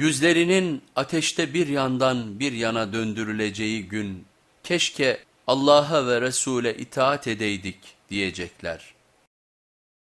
Yüzlerinin ateşte bir yandan bir yana döndürüleceği gün keşke Allah'a ve Resul'e itaat edeydik diyecekler.